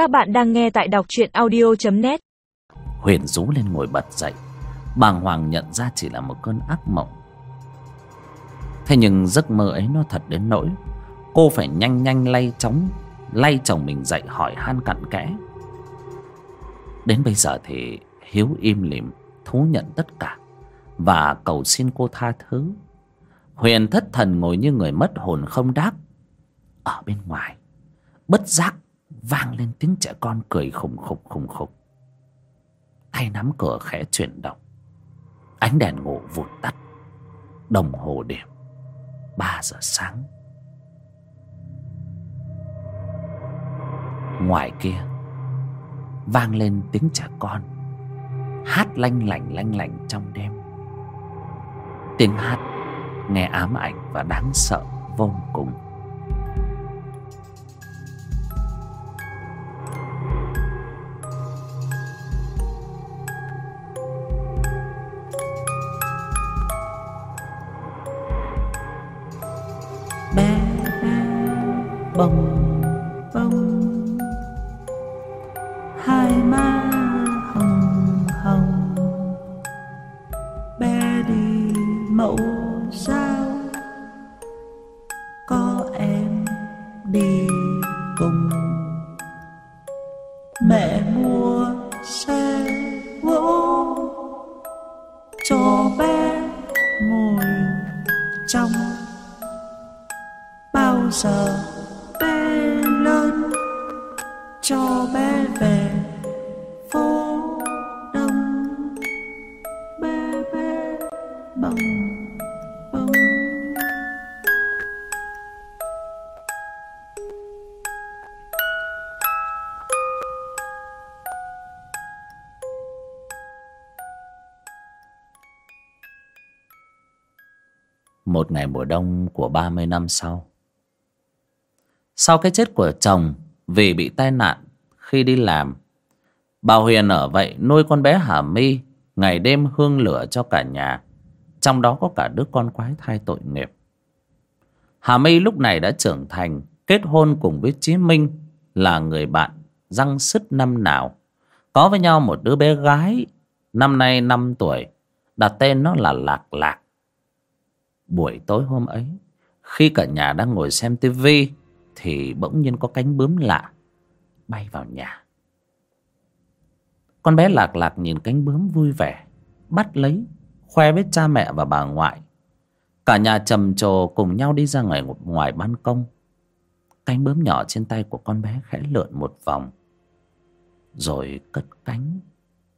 Các bạn đang nghe tại đọc truyện audio.net Huyền rú lên ngồi bật dậy. Bàng hoàng nhận ra chỉ là một cơn ác mộng. Thế nhưng giấc mơ ấy nó thật đến nỗi Cô phải nhanh nhanh lay chóng, Lay chồng mình dậy hỏi han cặn kẽ. Đến bây giờ thì Hiếu im lìm, Thú nhận tất cả Và cầu xin cô tha thứ. Huyền thất thần ngồi như người mất hồn không đáp. Ở bên ngoài, Bất giác vang lên tiếng trẻ con cười khùng khục khùng khục. Tay nắm cửa khẽ chuyển động. Ánh đèn ngủ vụt tắt. Đồng hồ điểm ba giờ sáng. Ngoài kia, vang lên tiếng trẻ con. Hát lanh lảnh lanh lảnh trong đêm. Tiếng hát nghe ám ảnh và đáng sợ vô cùng. Bồng bông, hai má hồng hồng bé đi mẫu sao? Có em đi cùng. Mẹ mua xe gỗ cho bé ngồi trong. Bao giờ về phố đông bê bê bồng bông một ngày mùa đông của ba mươi năm sau sau cái chết của chồng vì bị tai nạn khi đi làm. Bà huyền ở vậy nuôi con bé hà my, ngày đêm hương lửa cho cả nhà. Trong đó có cả đứa con quái thai tội nghiệp. Hà my lúc này đã trưởng thành, kết hôn cùng với chí minh, là người bạn răng sứt năm nào. Có với nhau một đứa bé gái, năm nay năm tuổi, đặt tên nó là lạc lạc. Buổi tối hôm ấy, khi cả nhà đang ngồi xem tivi thì bỗng nhiên có cánh bướm lạ bay vào nhà. Con bé lạc lạc nhìn cánh bướm vui vẻ, bắt lấy, khoe với cha mẹ và bà ngoại. Cả nhà trầm trồ cùng nhau đi ra ngoài ngoài ban công. Cánh bướm nhỏ trên tay của con bé khẽ lượn một vòng, rồi cất cánh,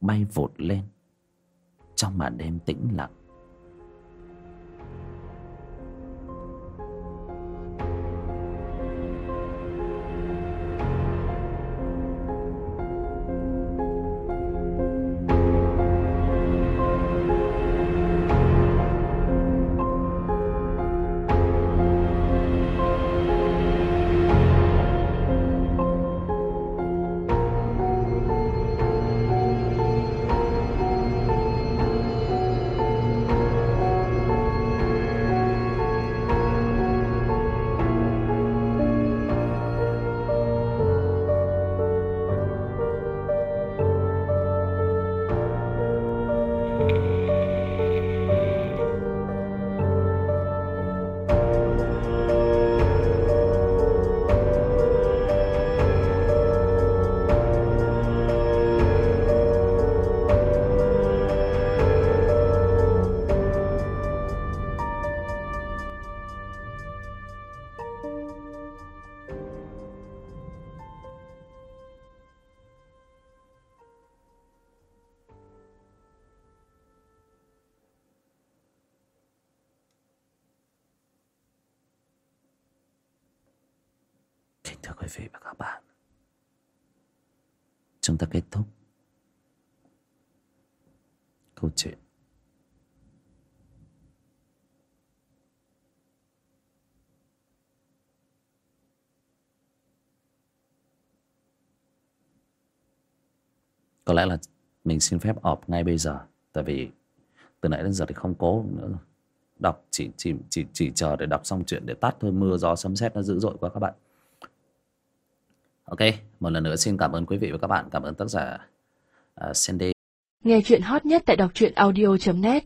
bay vụt lên. Trong màn đêm tĩnh lặng thưa quý vị và các bạn. Chúng ta kết thúc Câu chuyện. Có lẽ là mình xin phép ọp ngay bây giờ Tại vì từ nãy đến giờ thì không cố nữa rồi. Đọc chỉ, chỉ, chỉ, chỉ chờ để đọc xong chuyện để tắt thôi. Mưa gió sấm sét nó dữ dội quá các bạn ok một lần nữa xin cảm ơn quý vị và các bạn cảm ơn tác giả à, uh, Sandy. Nghe chuyện hot nhất tại đọc truyện audio.net